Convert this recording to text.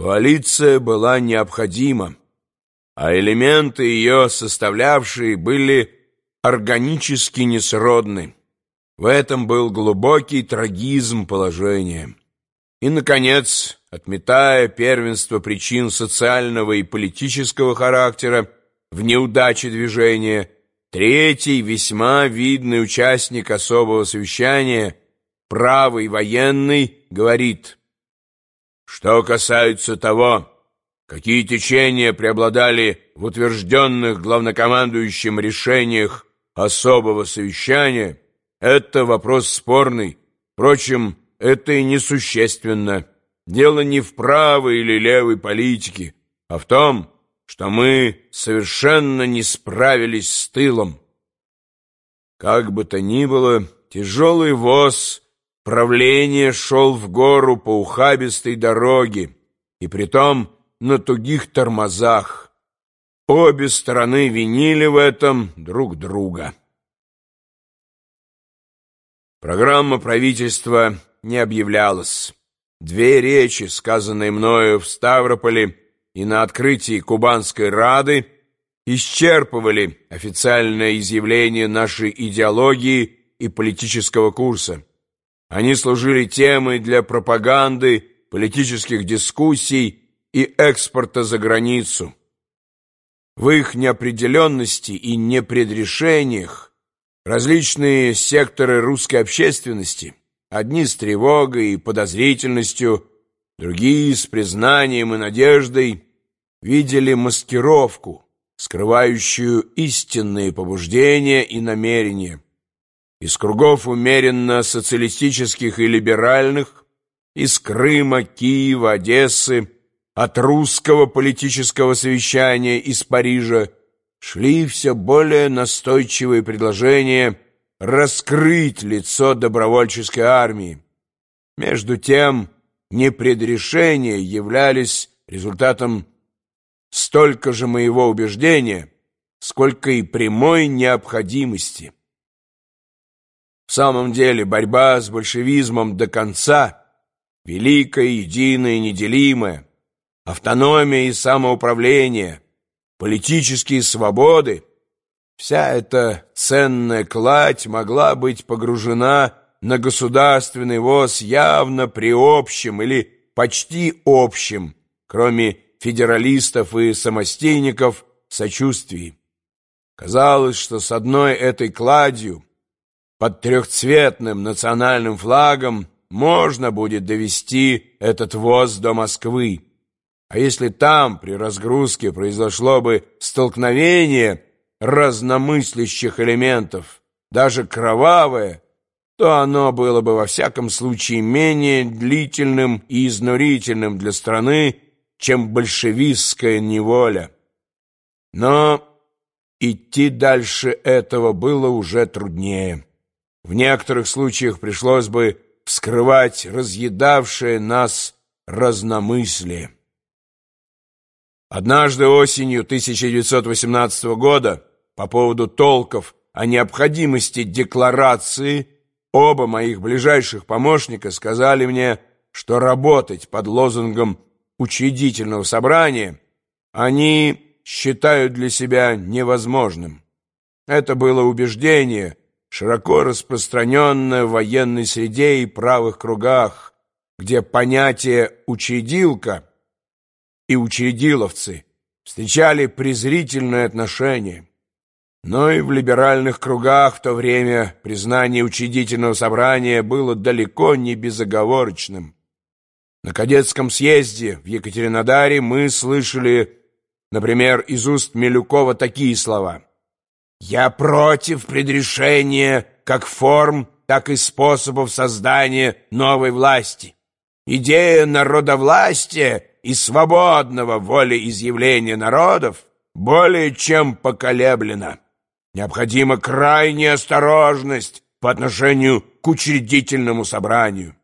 Коалиция была необходима, а элементы ее составлявшие были органически несродны. В этом был глубокий трагизм положения. И, наконец, отметая первенство причин социального и политического характера в неудаче движения, третий, весьма видный участник особого совещания, правый военный, говорит, что касается того, какие течения преобладали в утвержденных главнокомандующим решениях особого совещания, это вопрос спорный. Впрочем, это и несущественно. Дело не в правой или левой политике, а в том, что мы совершенно не справились с тылом. Как бы то ни было, тяжелый воз правления шел в гору по ухабистой дороге, и притом на тугих тормозах. Обе стороны винили в этом друг друга. Программа правительства не объявлялась. Две речи, сказанные мною в Ставрополе и на открытии Кубанской Рады, исчерпывали официальное изъявление нашей идеологии и политического курса. Они служили темой для пропаганды, политических дискуссий и экспорта за границу. В их неопределенности и непредрешениях Различные секторы русской общественности, одни с тревогой и подозрительностью, другие с признанием и надеждой, видели маскировку, скрывающую истинные побуждения и намерения. Из кругов умеренно социалистических и либеральных, из Крыма, Киева, Одессы, от русского политического совещания из Парижа, шли все более настойчивые предложения раскрыть лицо добровольческой армии. Между тем, непредрешения являлись результатом столько же моего убеждения, сколько и прямой необходимости. В самом деле борьба с большевизмом до конца, великая, единая, неделимая, автономия и самоуправление – политические свободы, вся эта ценная кладь могла быть погружена на государственный воз явно при общем или почти общем, кроме федералистов и самостейников, сочувствии. Казалось, что с одной этой кладью, под трехцветным национальным флагом, можно будет довести этот воз до Москвы. А если там при разгрузке произошло бы столкновение разномыслящих элементов, даже кровавое, то оно было бы во всяком случае менее длительным и изнурительным для страны, чем большевистская неволя. Но идти дальше этого было уже труднее. В некоторых случаях пришлось бы вскрывать разъедавшее нас разномыслие. Однажды осенью 1918 года по поводу толков о необходимости декларации оба моих ближайших помощника сказали мне, что работать под лозунгом учредительного собрания они считают для себя невозможным. Это было убеждение, широко распространенное в военной среде и правых кругах, где понятие «учредилка» и учредиловцы встречали презрительное отношение. Но и в либеральных кругах в то время признание учредительного собрания было далеко не безоговорочным. На кадетском съезде в Екатеринодаре мы слышали, например, из уст Милюкова такие слова. «Я против предрешения как форм, так и способов создания новой власти. Идея народовластия и свободного волеизъявления народов более чем поколеблена. Необходима крайняя осторожность по отношению к учредительному собранию.